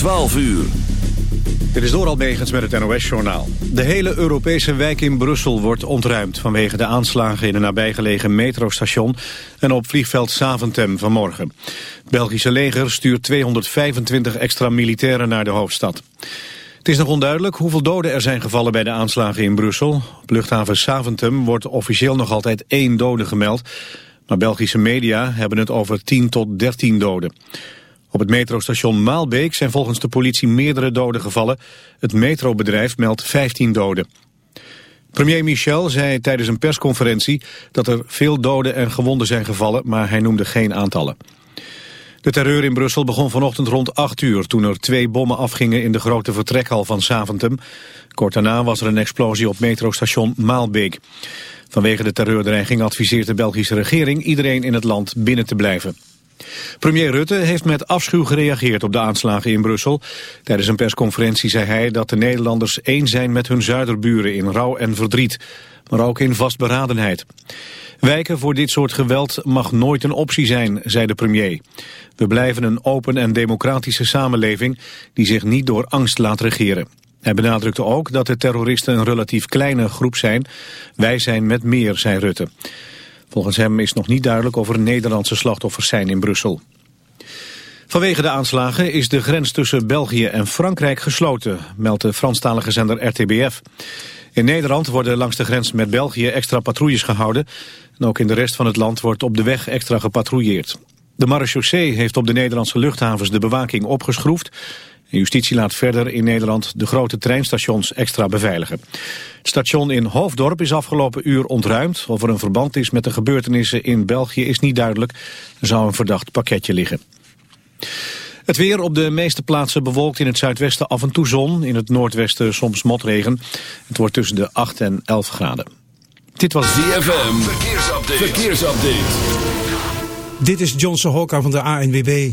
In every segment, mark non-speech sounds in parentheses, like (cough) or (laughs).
12 uur. Dit is dooral Megens met het NOS-journaal. De hele Europese wijk in Brussel wordt ontruimd... vanwege de aanslagen in een nabijgelegen metrostation... en op vliegveld Saventem vanmorgen. Belgische leger stuurt 225 extra militairen naar de hoofdstad. Het is nog onduidelijk hoeveel doden er zijn gevallen bij de aanslagen in Brussel. Op luchthaven Saventem wordt officieel nog altijd één dode gemeld... maar Belgische media hebben het over 10 tot 13 doden. Op het metrostation Maalbeek zijn volgens de politie meerdere doden gevallen. Het metrobedrijf meldt 15 doden. Premier Michel zei tijdens een persconferentie dat er veel doden en gewonden zijn gevallen, maar hij noemde geen aantallen. De terreur in Brussel begon vanochtend rond 8 uur toen er twee bommen afgingen in de grote vertrekhal van Saventem. Kort daarna was er een explosie op metrostation Maalbeek. Vanwege de terreurdreiging adviseert de Belgische regering iedereen in het land binnen te blijven. Premier Rutte heeft met afschuw gereageerd op de aanslagen in Brussel. Tijdens een persconferentie zei hij dat de Nederlanders één zijn met hun zuiderburen in rouw en verdriet, maar ook in vastberadenheid. Wijken voor dit soort geweld mag nooit een optie zijn, zei de premier. We blijven een open en democratische samenleving die zich niet door angst laat regeren. Hij benadrukte ook dat de terroristen een relatief kleine groep zijn. Wij zijn met meer, zei Rutte. Volgens hem is nog niet duidelijk of er Nederlandse slachtoffers zijn in Brussel. Vanwege de aanslagen is de grens tussen België en Frankrijk gesloten, meldt de Franstalige zender RTBF. In Nederland worden langs de grens met België extra patrouilles gehouden. En ook in de rest van het land wordt op de weg extra gepatrouilleerd. De marechaussee heeft op de Nederlandse luchthavens de bewaking opgeschroefd. Justitie laat verder in Nederland de grote treinstations extra beveiligen. Het station in Hoofddorp is afgelopen uur ontruimd. Of er een verband is met de gebeurtenissen in België is niet duidelijk. Er zou een verdacht pakketje liggen. Het weer op de meeste plaatsen bewolkt in het zuidwesten af en toe zon. In het noordwesten soms motregen. Het wordt tussen de 8 en 11 graden. Dit was DFM. Verkeersupdate. Verkeersupdate. Dit is Johnson Hokka van de ANWB.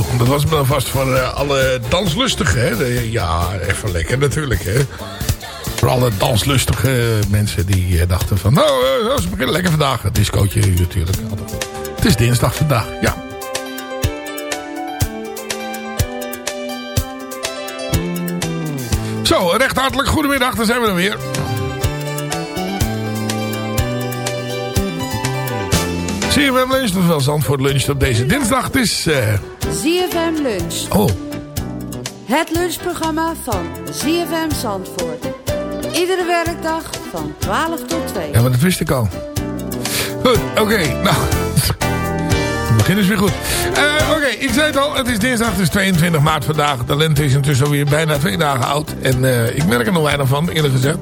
Was me dan vast voor uh, alle danslustigen. Hè? ja, even lekker natuurlijk. Hè? Voor alle danslustige mensen die uh, dachten van... Nou, uh, ze beginnen lekker vandaag. Het discootje natuurlijk. Het is dinsdag vandaag, ja. Zo, recht hartelijk goedemiddag. Daar zijn we dan weer. Wel lunch, dat Zandvoort lunch op deze dinsdag. Het is... ZFM Lunch. Oh. Het lunchprogramma van ZFM Zandvoort. Iedere werkdag van 12 tot 2. Ja, maar dat wist ik al. Goed, oké. Nou, het begin is weer goed. Uh, oké, ik zei het al. Het is dinsdag, het is 22 maart vandaag. De lente is intussen alweer bijna twee dagen oud. En uh, ik merk er nog weinig van, eerlijk gezegd.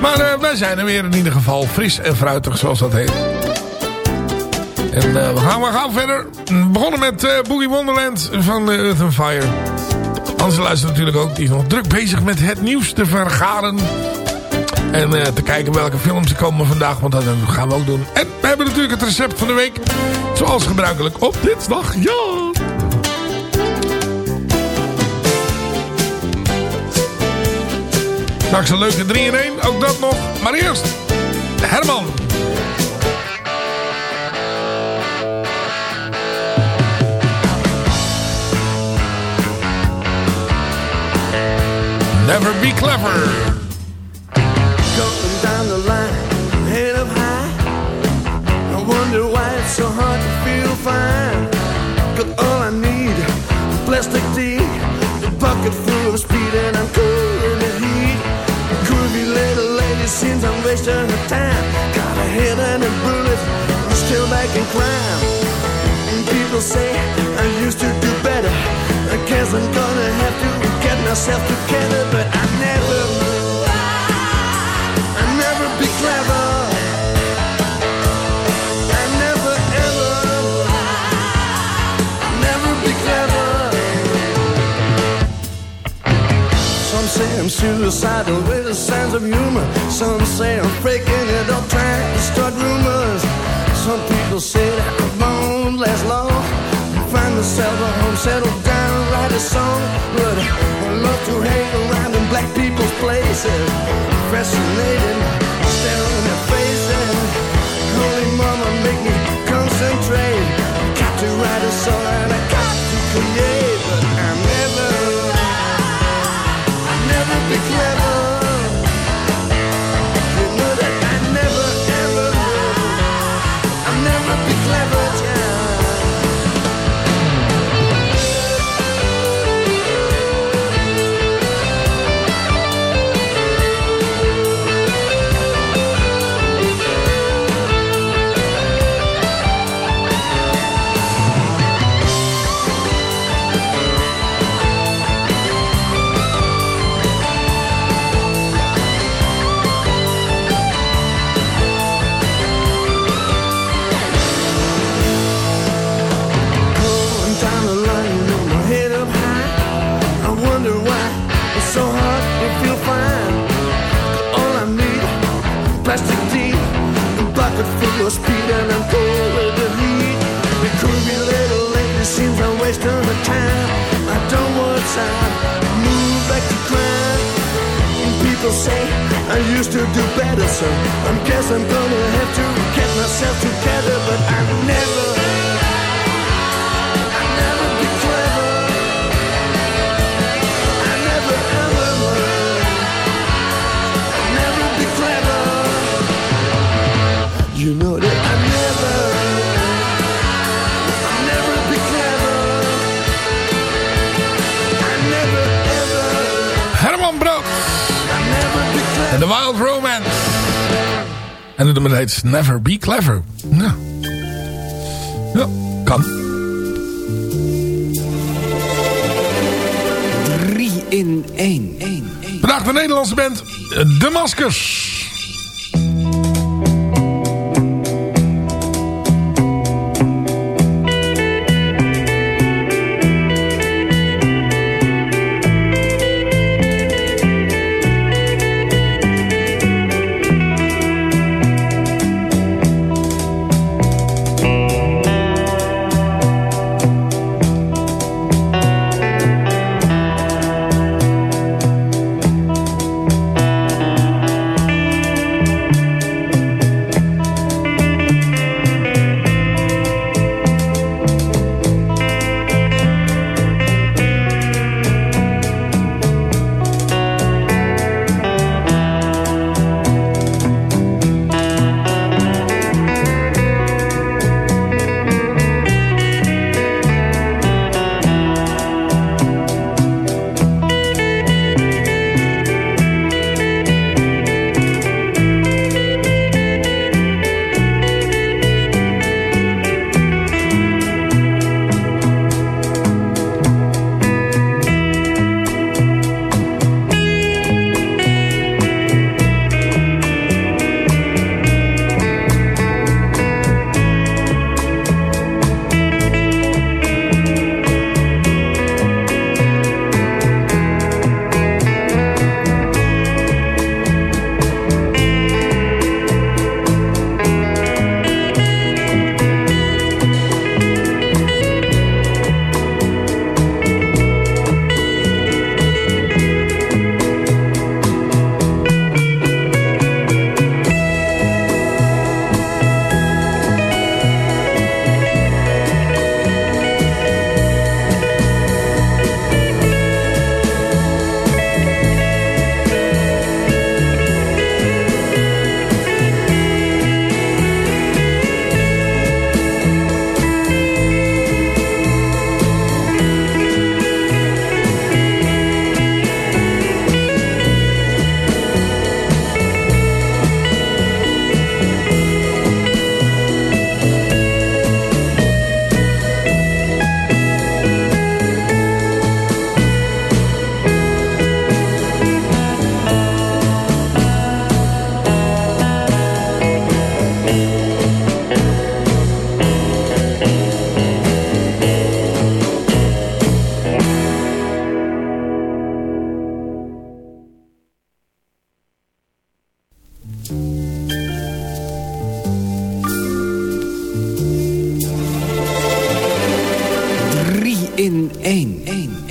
Maar uh, wij zijn er weer in ieder geval fris en fruitig, zoals dat heet. En uh, we, gaan, we gaan verder. We begonnen met uh, Boogie Wonderland van uh, Earth Fire. Hans luistert natuurlijk ook. Die is nog druk bezig met het nieuws te vergaren. En te kijken welke films er komen vandaag. Want dat gaan we ook doen. En we hebben natuurlijk het recept van de week. Zoals gebruikelijk op dinsdag. Ja! Straks een leuke 3 in 1. Ook dat nog. Maar eerst Herman. Never be clever. Going down the line, head up high. I wonder why it's so hard to feel fine. Got all I need, plastic tea, a bucket full of speed, and I'm cool in the heat. Groovy little lady seems I'm wasting her time. Got a head and a bullet, I'm still back in crime. And people say I used to do better. I guess I'm gonna myself together, but I never, I never be clever. I never ever, never be clever. Some say I'm suicidal with a sense of humor. Some say I'm breaking it up, trying to start rumors. Some people said I won't last long. Find myself a home, settle down, write a song. But I love to hang around in black people's places. Fascinated, staring at their faces. Holy mama, make me concentrate. Got to write a song and I got to create. Bucket full of speed, and I'm cold with the heat. It could be a little late, it seems I'm wasting the time. I don't want time, move back to crime. People say I used to do better, so I guess I'm gonna have to get myself together, but I never. You know that I never. I never be clever. I never ever. Herman Brood en The Wild Romance. En het nummer heet Never Be Clever. Nou. Ja, kan. 3 in 1. 1. Vandaag de Nederlandse band De Maskers. In één.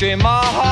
Unchain my heart.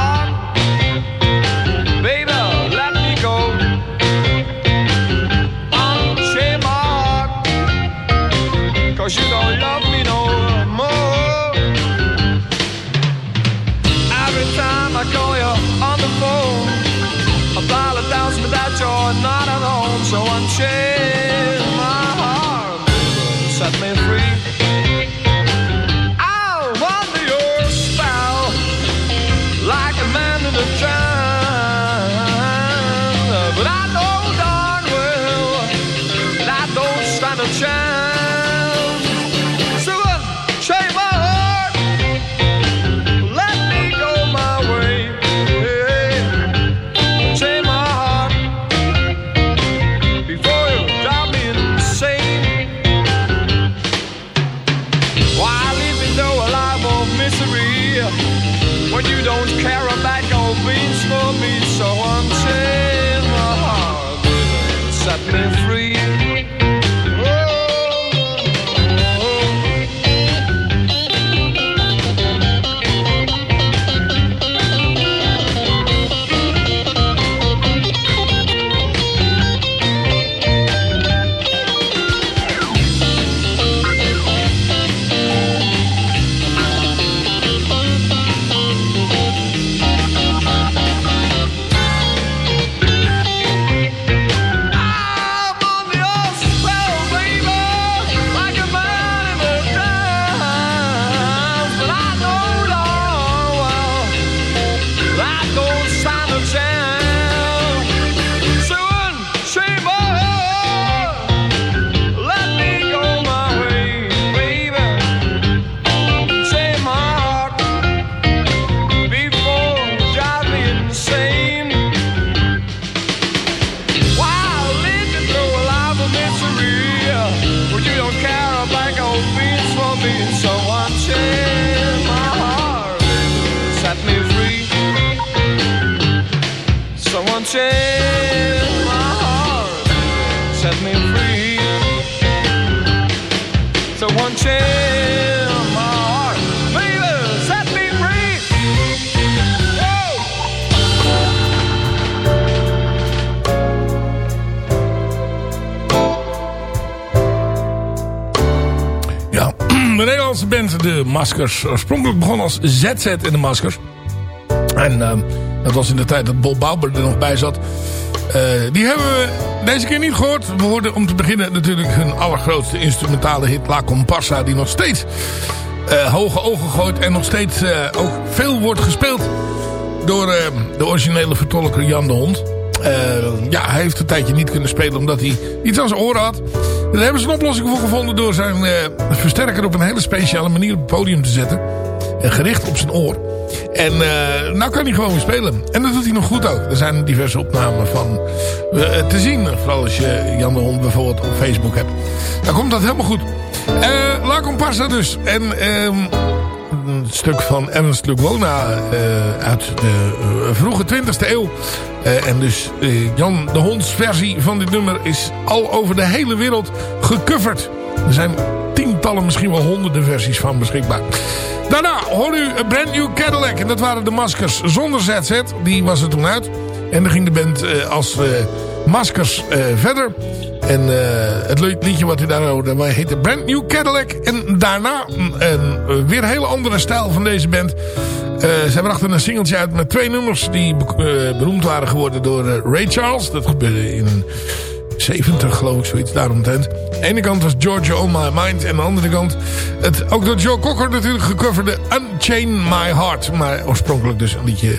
Oorspronkelijk begon als ZZ in de Maskers. En ehm, dat was in de tijd dat Bob Bauer er nog bij zat. Eh, die hebben we deze keer niet gehoord. We hoorden om te beginnen natuurlijk hun allergrootste instrumentale hit La Comparsa. Die nog steeds eh, hoge ogen gooit. En nog steeds eh, ook veel wordt gespeeld door de originele vertolker Jan de Hond. Ja, hij heeft een tijdje niet kunnen spelen omdat hij iets aan zijn oren had. Daar hebben ze een oplossing voor gevonden door zijn eh, versterker op een hele speciale manier op het podium te zetten. En gericht op zijn oor. En uh, nou kan hij gewoon weer spelen. En dat doet hij nog goed ook. Er zijn diverse opnamen van uh, te zien. Vooral als je Jan de Hond bijvoorbeeld op Facebook hebt. Dan komt dat helemaal goed. La Comparsa dus. En um, een stuk van Ernst Lugona uh, uit de uh, vroege 20e eeuw. Uh, en dus Jan de Honds versie van dit nummer is al over de hele wereld gecoverd. Er zijn tientallen, misschien wel honderden versies van beschikbaar. Daarna hoor u A Brand New Cadillac. En dat waren de maskers zonder ZZ. Die was er toen uit. En dan ging de band als maskers verder. En uh, het liedje wat u daar hoorde heette Brand New Cadillac. En daarna een, een weer een hele andere stijl van deze band. Uh, zij brachten een singeltje uit met twee nummers die beroemd waren geworden door Ray Charles. Dat gebeurde in 70 geloof ik, zoiets daaromtrent. De ene kant was Georgia On My Mind. En aan de andere kant het ook door Joe Cocker natuurlijk gecoverde Unchain My Heart. Maar oorspronkelijk dus een liedje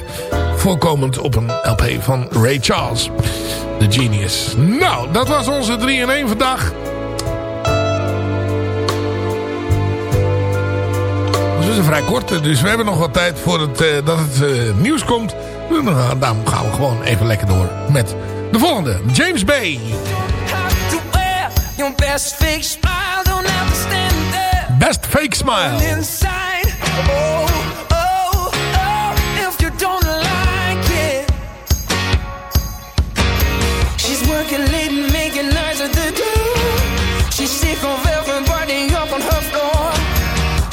voorkomend op een LP van Ray Charles. The Genius. Nou, dat was onze 3 in 1 vandaag. Dat is een vrij korte, dus we hebben nog wat tijd voor het, uh, dat het uh, nieuws komt. Nou, daarom gaan we gewoon even lekker door met de volgende. James Bay. Fake smile. Best fake smile.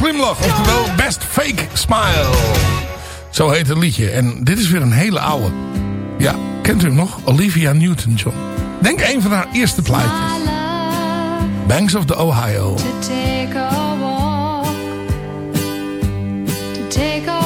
glimlach. Oftewel Best Fake Smile. Zo heet het liedje. En dit is weer een hele oude. Ja, kent u hem nog? Olivia Newton-John. Denk een van haar eerste plaatjes. Banks of the Ohio. To take a walk, to take a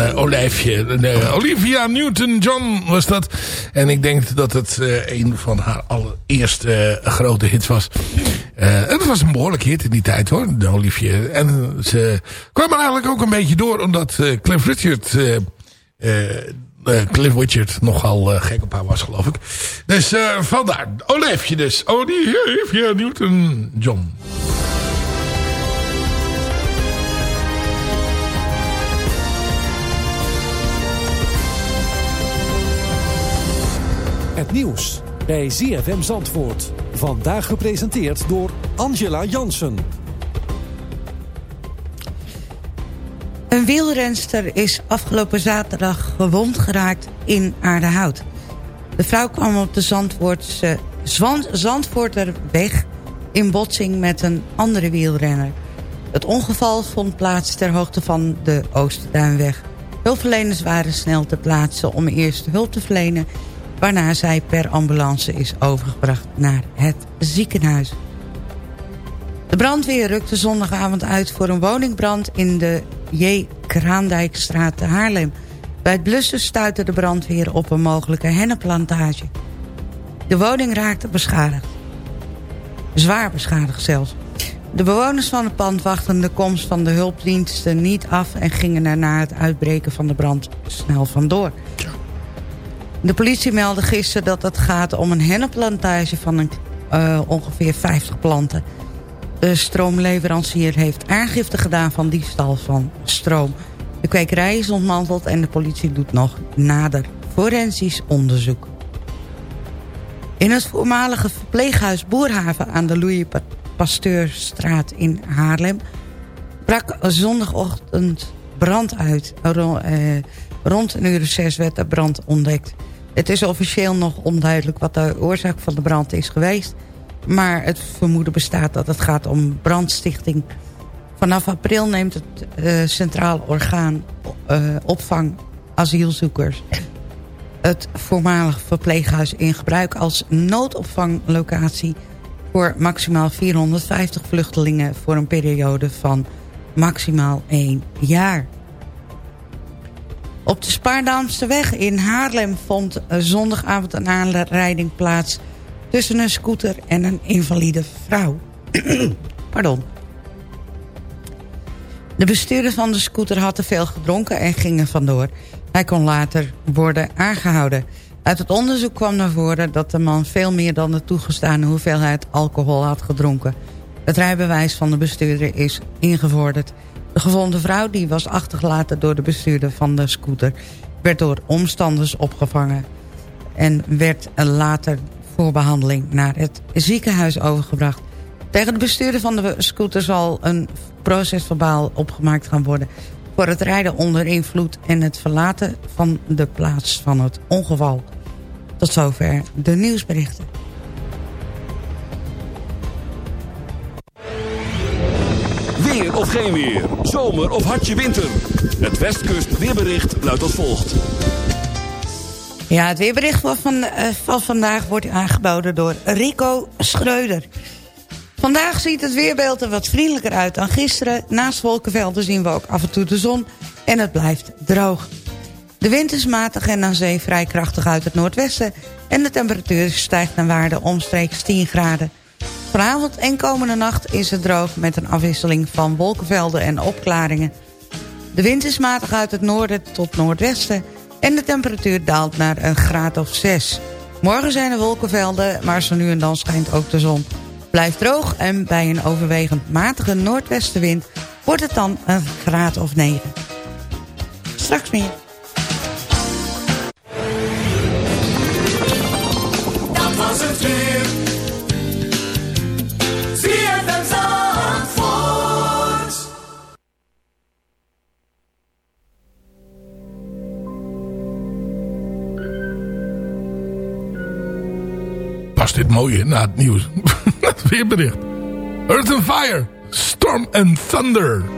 eh, Olijfje. Eh, Olivia Newton-John was dat. En ik denk dat het eh, een van haar allereerste grote hits was. Het was een behoorlijk hit in die tijd hoor, de Olivia. En ze kwam er eigenlijk ook een beetje door omdat Cliff Richard... Cliff Richard nogal gek op haar was geloof ik. Dus vandaar. Olijfje dus. Olivia Newton-John. Het nieuws bij ZFM Zandvoort. Vandaag gepresenteerd door Angela Jansen. Een wielrenster is afgelopen zaterdag gewond geraakt in Aardehout. De vrouw kwam op de Zandvoortse, Zandvoorterweg in botsing met een andere wielrenner. Het ongeval vond plaats ter hoogte van de Oosterduinweg. Hulpverleners waren snel te plaatsen om eerst hulp te verlenen... waarna zij per ambulance is overgebracht naar het ziekenhuis. De brandweer rukte zondagavond uit voor een woningbrand in de J. Kraandijkstraat te Haarlem. Bij het blussen stuitte de brandweer op een mogelijke hennenplantage. De woning raakte beschadigd. Zwaar beschadigd zelfs. De bewoners van het pand wachten de komst van de hulpdiensten niet af... en gingen er na het uitbreken van de brand snel vandoor. De politie meldde gisteren dat het gaat om een hennenplantage van uh, ongeveer 50 planten. De stroomleverancier heeft aangifte gedaan van diefstal van stroom. De kwekerij is ontmanteld en de politie doet nog nader forensisch onderzoek. In het voormalige verpleeghuis Boerhaven aan de Louis Pasteurstraat in Haarlem... brak zondagochtend brand uit. Eh, rond een uur zes werd de brand ontdekt. Het is officieel nog onduidelijk wat de oorzaak van de brand is geweest... maar het vermoeden bestaat dat het gaat om brandstichting. Vanaf april neemt het uh, Centraal Orgaan uh, Opvang Asielzoekers... het voormalig verpleeghuis in gebruik als noodopvanglocatie... voor maximaal 450 vluchtelingen voor een periode van maximaal één jaar. Op de Spaardaamsterweg in Haarlem vond zondagavond een aanrijding plaats... tussen een scooter en een invalide vrouw. (clears throat) Pardon. De bestuurder van de scooter had te veel gedronken en ging er vandoor. Hij kon later worden aangehouden. Uit het onderzoek kwam naar voren dat de man veel meer dan de toegestane hoeveelheid alcohol had gedronken. Het rijbewijs van de bestuurder is ingevorderd. De gevonden vrouw, die was achtergelaten door de bestuurder van de scooter... werd door omstanders opgevangen en werd later voor behandeling naar het ziekenhuis overgebracht. Tegen de bestuurder van de scooter zal een procesverbaal opgemaakt gaan worden... voor het rijden onder invloed en het verlaten van de plaats van het ongeval. Tot zover de nieuwsberichten. Of geen weer. Zomer of hartje winter. Het Westkust weerbericht luidt als volgt. Ja, het weerbericht van, van, uh, van vandaag wordt aangeboden door Rico Schreuder. Vandaag ziet het weerbeeld er wat vriendelijker uit dan gisteren. Naast wolkenvelden zien we ook af en toe de zon en het blijft droog. De wind is matig en aan zee vrij krachtig uit het noordwesten... en de temperatuur stijgt naar waarde omstreeks 10 graden. Vanavond en komende nacht is het droog met een afwisseling van wolkenvelden en opklaringen. De wind is matig uit het noorden tot noordwesten en de temperatuur daalt naar een graad of 6. Morgen zijn er wolkenvelden, maar zo nu en dan schijnt ook de zon. Blijft droog en bij een overwegend matige noordwestenwind wordt het dan een graad of 9. Straks meer. Dit mooie na het nieuws. (laughs) het weerbericht. Earth and Fire. Storm and Thunder.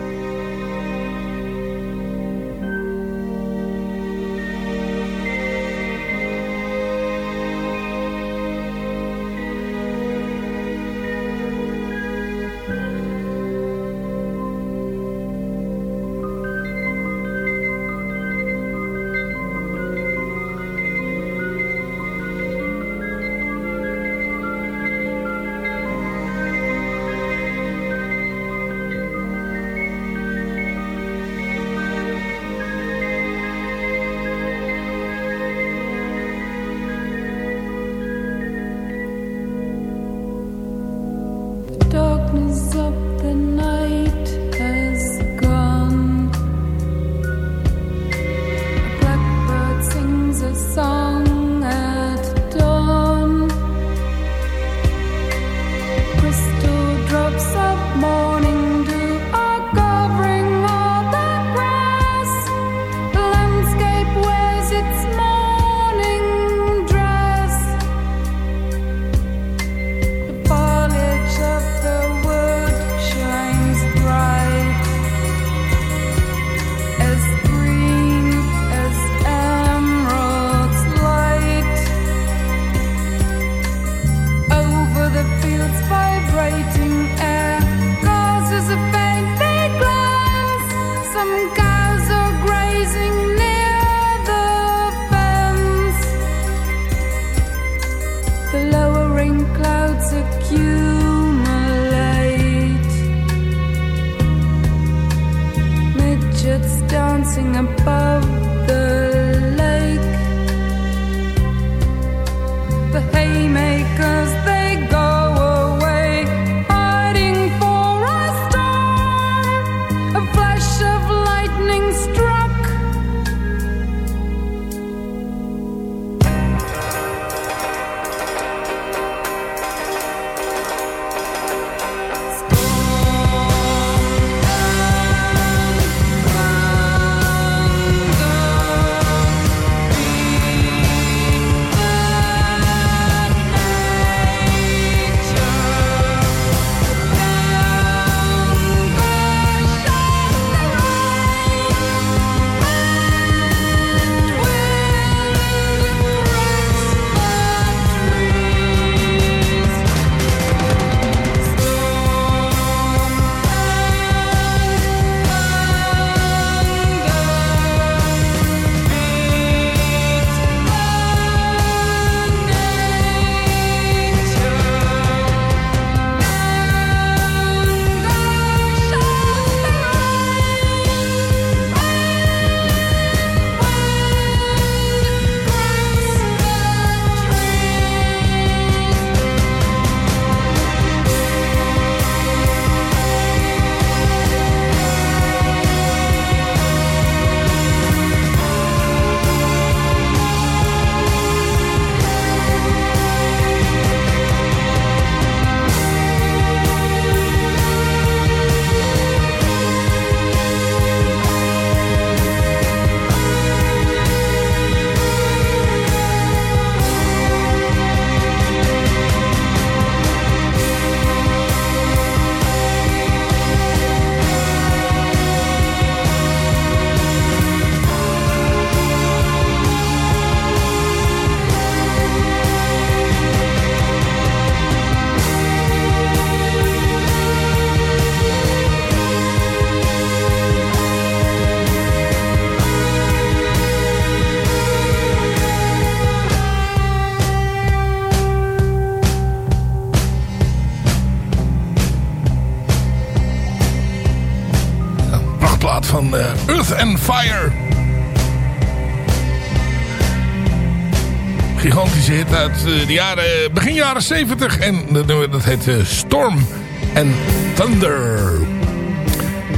De jaren, begin jaren 70. En dat heet eh, Storm and Thunder.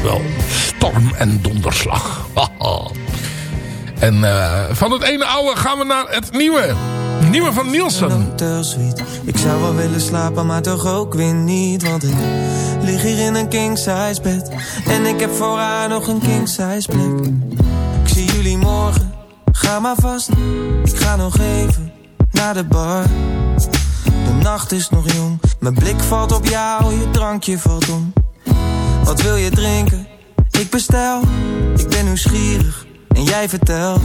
Wel, storm en donderslag. (laughs) en eh, van het ene oude gaan we naar het nieuwe. Nieuwe van Nielsen. Ik zou wel willen slapen, maar toch ook weer niet. Want ik lig hier in een king size bed. En ik heb voor haar nog een king size plek. Ik zie jullie morgen, ga maar vast. Ik ga nog even naar de bar. De nacht is nog jong, mijn blik valt op jou, je drankje valt om. Wat wil je drinken? Ik bestel, ik ben nieuwsgierig. En jij vertelt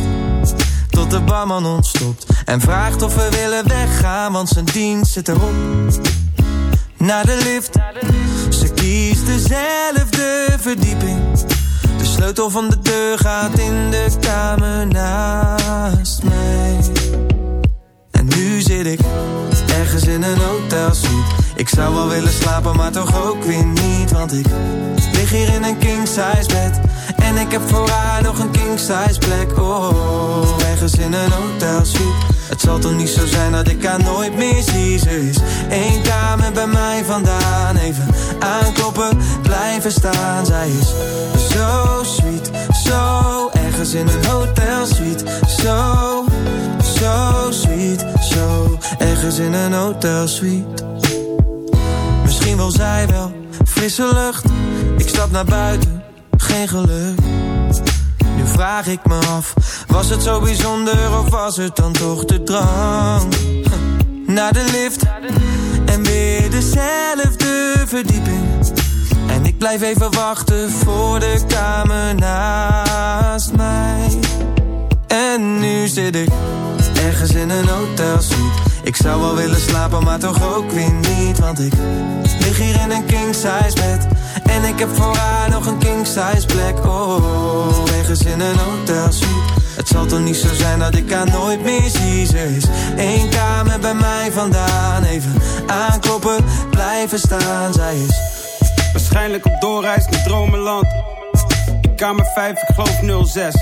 tot de barman ontstopt En vraagt of we willen weggaan Want zijn dienst zit erop Naar de lift Ze kiest dezelfde verdieping De sleutel van de deur gaat in de kamer naast mij nu zit ik Ergens in een hotelsuite Ik zou wel willen slapen maar toch ook weer niet Want ik lig hier in een king size bed. En ik heb voor haar nog een king size plek Oh, ergens in een hotel suite. Het zal toch niet zo zijn dat ik haar nooit meer zie. Ze is één kamer bij mij vandaan. Even aankloppen, blijven staan. Zij is zo sweet, zo Ergens in een hotel suite. Zo, zo sweet, Ergens in een hotel suite Misschien wil zij wel frisse lucht Ik stap naar buiten geen geluk. Nu vraag ik me af, was het zo bijzonder of was het dan toch de drang? Naar de lift en weer dezelfde verdieping. En ik blijf even wachten voor de kamer naast mij. En nu zit ik ergens in een hotelsuite. Ik zou wel willen slapen, maar toch ook weer niet. Want ik lig hier in een king size bed. En ik heb voor haar nog een king size plek. Oh, ergens in een hotelsuite. Het zal toch niet zo zijn dat ik haar nooit meer zie. Ze is één kamer bij mij vandaan. Even aankloppen, blijven staan. Zij is waarschijnlijk op doorreis naar Dromenland. Kamer 5, ik geloof 06.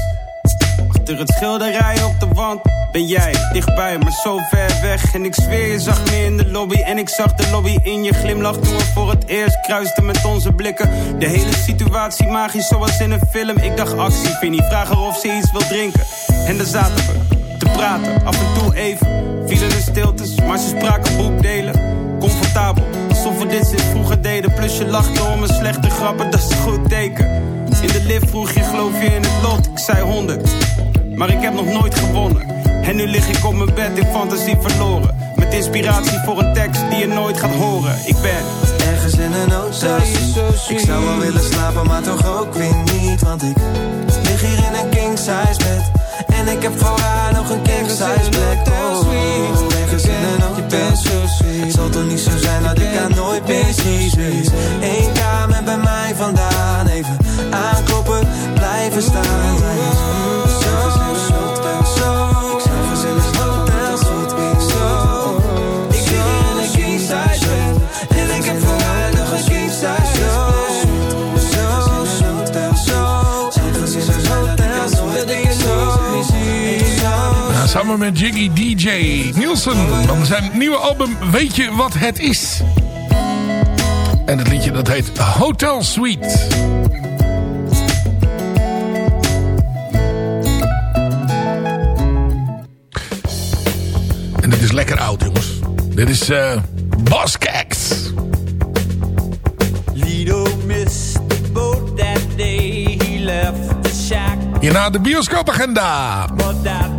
Het schilderij op de wand ben jij dichtbij, maar zo ver weg. En ik zweer, je zag me in de lobby en ik zag de lobby in je glimlach toen we voor het eerst kruisten met onze blikken. De hele situatie magisch zoals in een film. Ik dacht actie, Vinnie, vraag haar of ze iets wil drinken. En daar zaten we te praten, af en toe even. Vielen de stiltes, maar ze spraken boekdelen. Comfortabel, alsof we dit sinds vroeger deden. Plus je lachte om een slechte grappen, dat is een goed teken. In de lift vroeg je, geloof je in het lot? Ik zei honderd, maar ik heb nog nooit gewonnen. En nu lig ik op mijn bed in fantasie verloren. Met inspiratie voor een tekst die je nooit gaat horen. Ik ben ergens in een hotel. Ik zou wel willen slapen, maar toch ook weer niet. Want ik lig hier in een king size bed. En ik heb voor haar nog een king size plek. Oh, ergens in een hotel. Het zal toch niet zo zijn dat ik haar nooit meer zie. Één kamer bij mij vandaan. Even aankloppen, blijven staan. Zij met Jiggy DJ Nielsen van zijn nieuwe album Weet je wat het is? En het liedje dat heet Hotel Suite. En dit is lekker oud jongens. Dit is eh Boss Cacks. Lido missed the boat that day. He left Hierna de bioscoopagenda. but that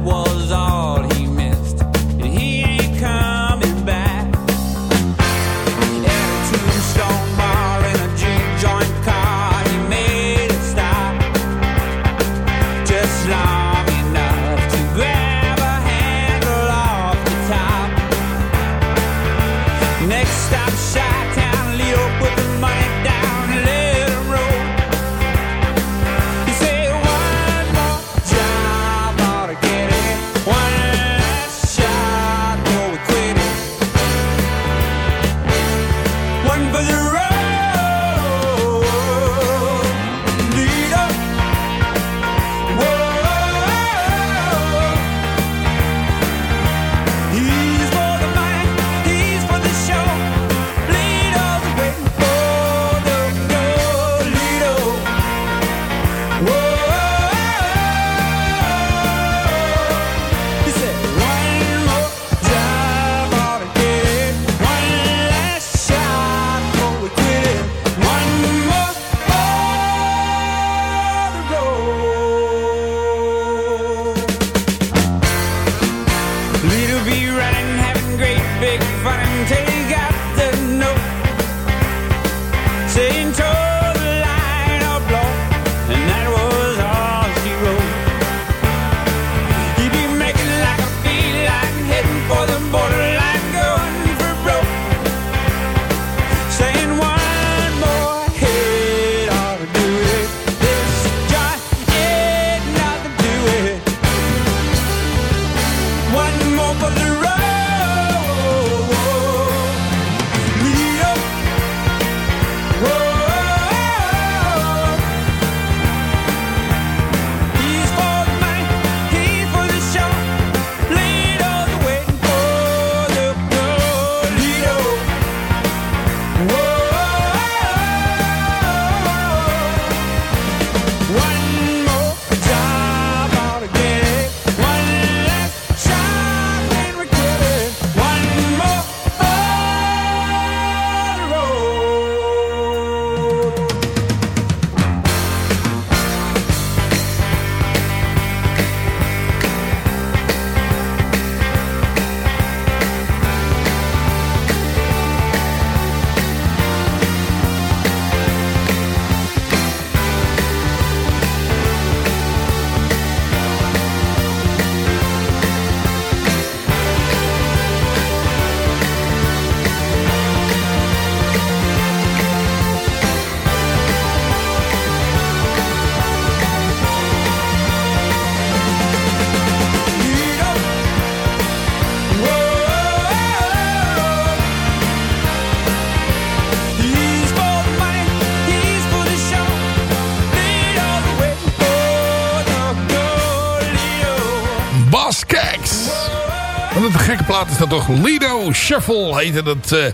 toch. Lido Shuffle heette dat eh,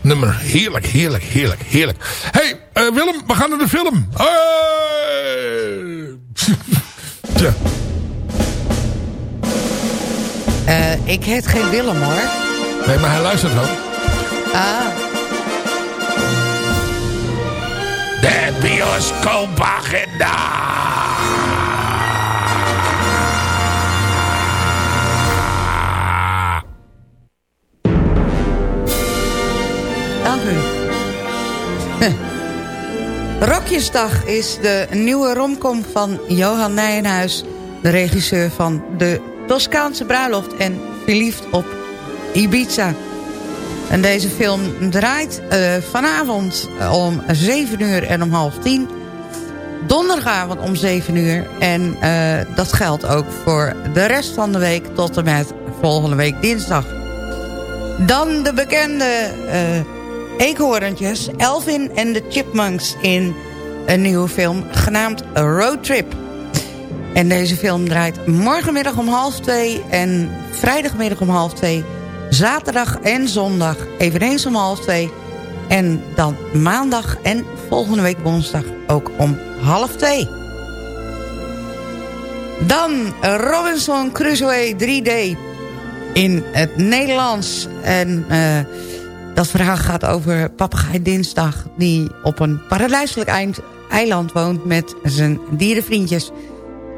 nummer. Heerlijk, heerlijk, heerlijk, heerlijk. hey, eh, Willem, we gaan naar de film. Hey! (laughs) Eh, ik heet geen Willem hoor. Nee, maar hij luistert wel. Ah, De bioscoopagenda. Rokjesdag is de nieuwe romcom van Johan Nijenhuis... de regisseur van De Toscaanse Bruiloft en Verliefd op Ibiza. En deze film draait eh, vanavond om 7 uur en om half 10. Donderdagavond om 7 uur. En eh, dat geldt ook voor de rest van de week tot en met volgende week dinsdag. Dan de bekende eh eekhoorntjes Elvin en de Chipmunks in een nieuwe film genaamd Road Trip. En deze film draait morgenmiddag om half twee en vrijdagmiddag om half twee. Zaterdag en zondag eveneens om half twee. En dan maandag en volgende week woensdag ook om half twee. Dan Robinson Crusoe 3D in het Nederlands. En eh, dat verhaal gaat over papegaai Dinsdag... die op een paradijselijk eiland woont met zijn dierenvriendjes.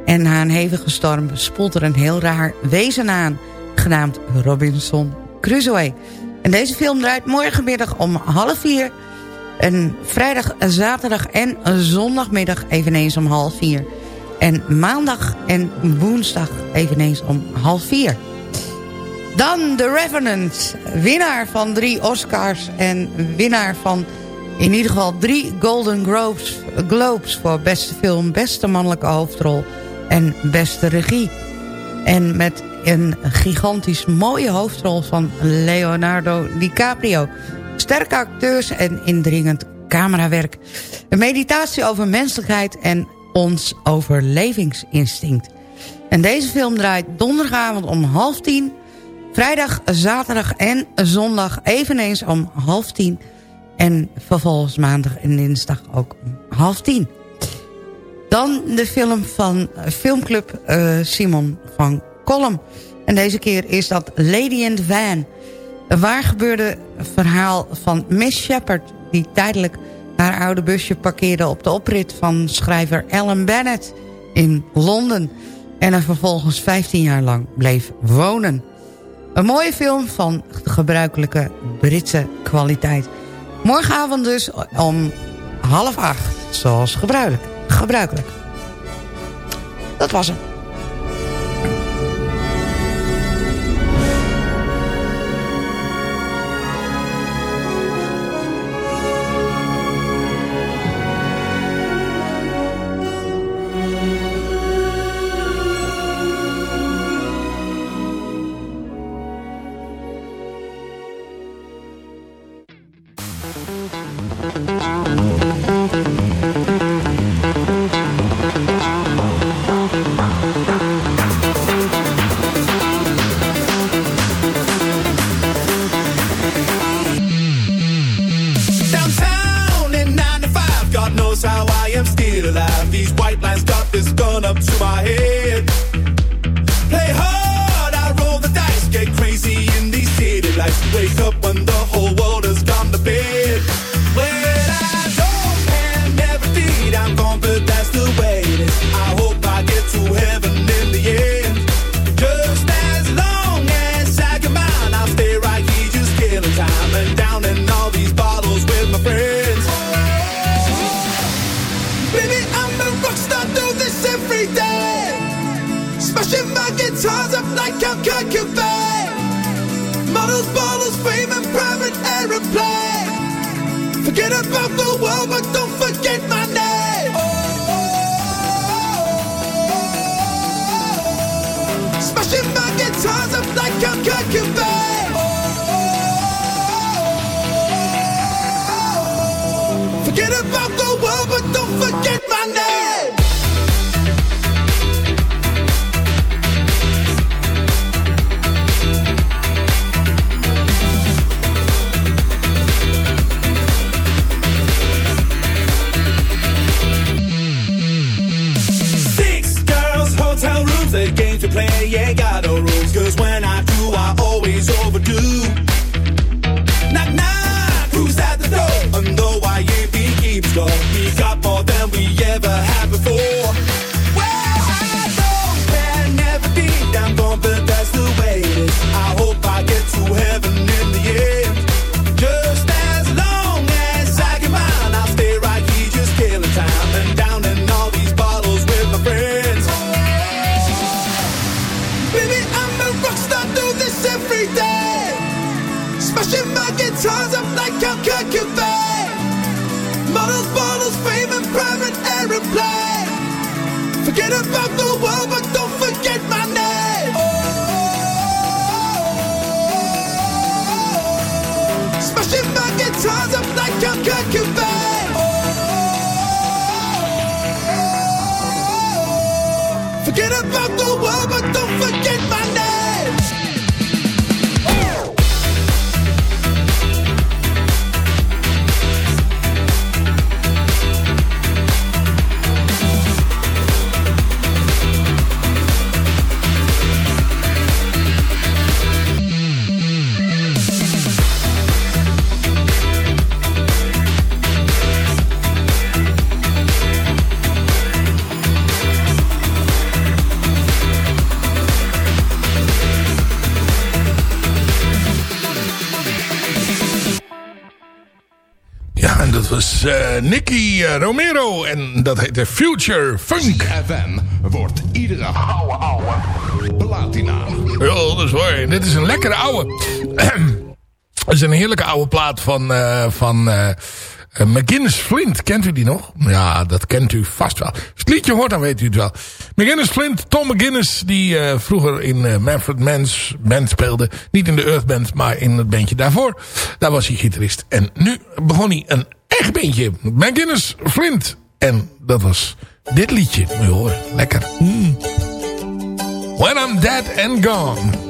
En na een hevige storm spoelt er een heel raar wezen aan... genaamd Robinson Crusoe. En deze film draait morgenmiddag om half vier... en vrijdag, zaterdag en zondagmiddag eveneens om half vier... en maandag en woensdag eveneens om half vier... Dan The Revenant, winnaar van drie Oscars en winnaar van in ieder geval drie Golden Globes, Globes voor beste film, beste mannelijke hoofdrol en beste regie. En met een gigantisch mooie hoofdrol van Leonardo DiCaprio. Sterke acteurs en indringend camerawerk. Een meditatie over menselijkheid en ons overlevingsinstinct. En deze film draait donderdagavond om half tien Vrijdag, zaterdag en zondag eveneens om half tien. En vervolgens maandag en dinsdag ook om half tien. Dan de film van filmclub eh, Simon van Kolm. En deze keer is dat Lady the Van. Een waargebeurde verhaal van Miss Shepherd... die tijdelijk haar oude busje parkeerde op de oprit van schrijver Ellen Bennett in Londen. En er vervolgens 15 jaar lang bleef wonen. Een mooie film van gebruikelijke Britse kwaliteit. Morgenavond dus om half acht, zoals gebruikelijk. gebruikelijk. Dat was hem. Nicky eh, Romero. En dat heette Future Funk. FM wordt iedere ouwe ouwe platina. Ja, dat is waar. Dit is een lekkere ouwe. (clears throat) Het is een heerlijke oude plaat van, eh, van eh, eh, McGinnis Flint. Kent u die nog? Ja, dat kent u vast wel. Als het liedje hoort, dan weet u het wel. McGinnis Flint, Tom McGinnis, die eh, vroeger in eh, Manfred Mann's band speelde. Niet in de Earth Band, maar in het bandje daarvoor. Daar was hij gitarist. En nu begon hij een echt bandje. McGinnis Flint. En dat was dit liedje. Moet je horen. Lekker. Mm. When I'm Dead and Gone.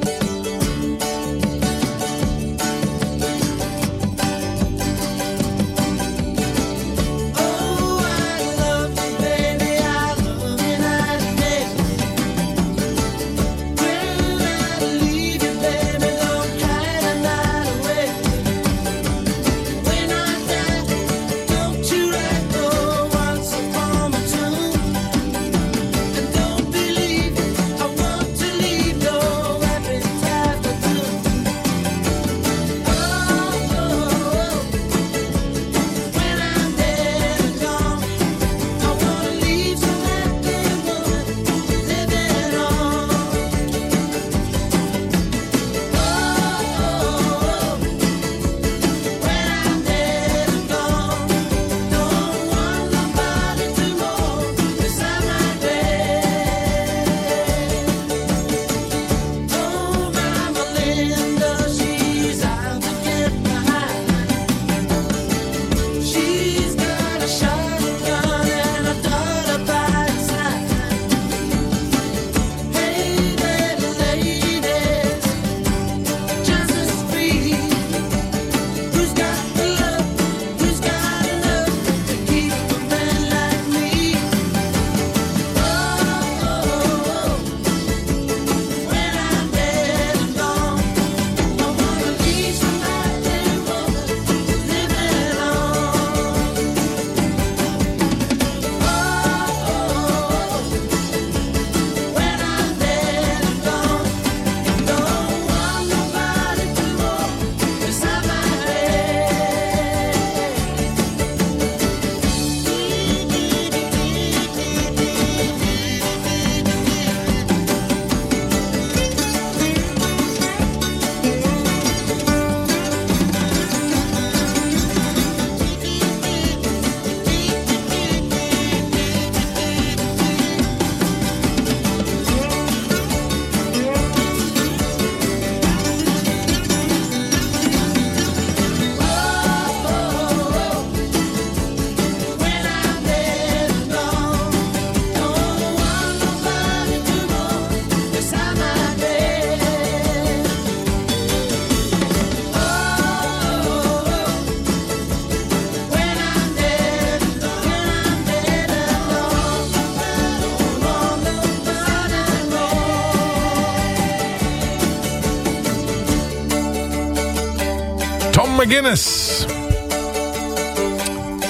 McGinnis.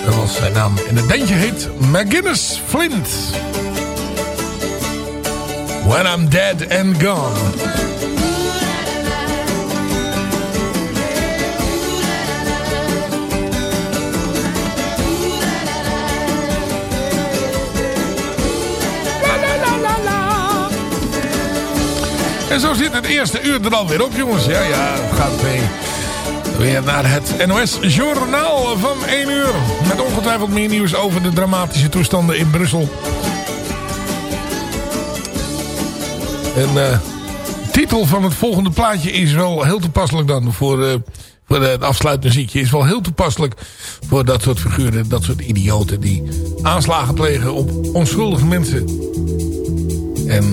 Dat was zijn naam. En het bandje heet McGinnis Flint. When I'm dead and gone. En zo zit het eerste uur er alweer op, jongens. Ja, ja, gaat mee. Weer naar het NOS-journaal van 1 uur. Met ongetwijfeld meer nieuws over de dramatische toestanden in Brussel. En uh, de titel van het volgende plaatje is wel heel toepasselijk dan voor, uh, voor het afsluitmuziekje. Is wel heel toepasselijk voor dat soort figuren, dat soort idioten die aanslagen plegen op onschuldige mensen. En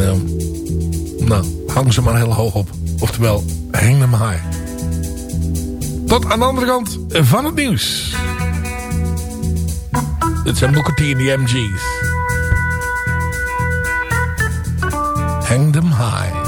nou, hang ze maar heel hoog op. Oftewel, hang them high. Tot aan de andere kant van het nieuws. Dit zijn Booker T en de MG's. Hang them high.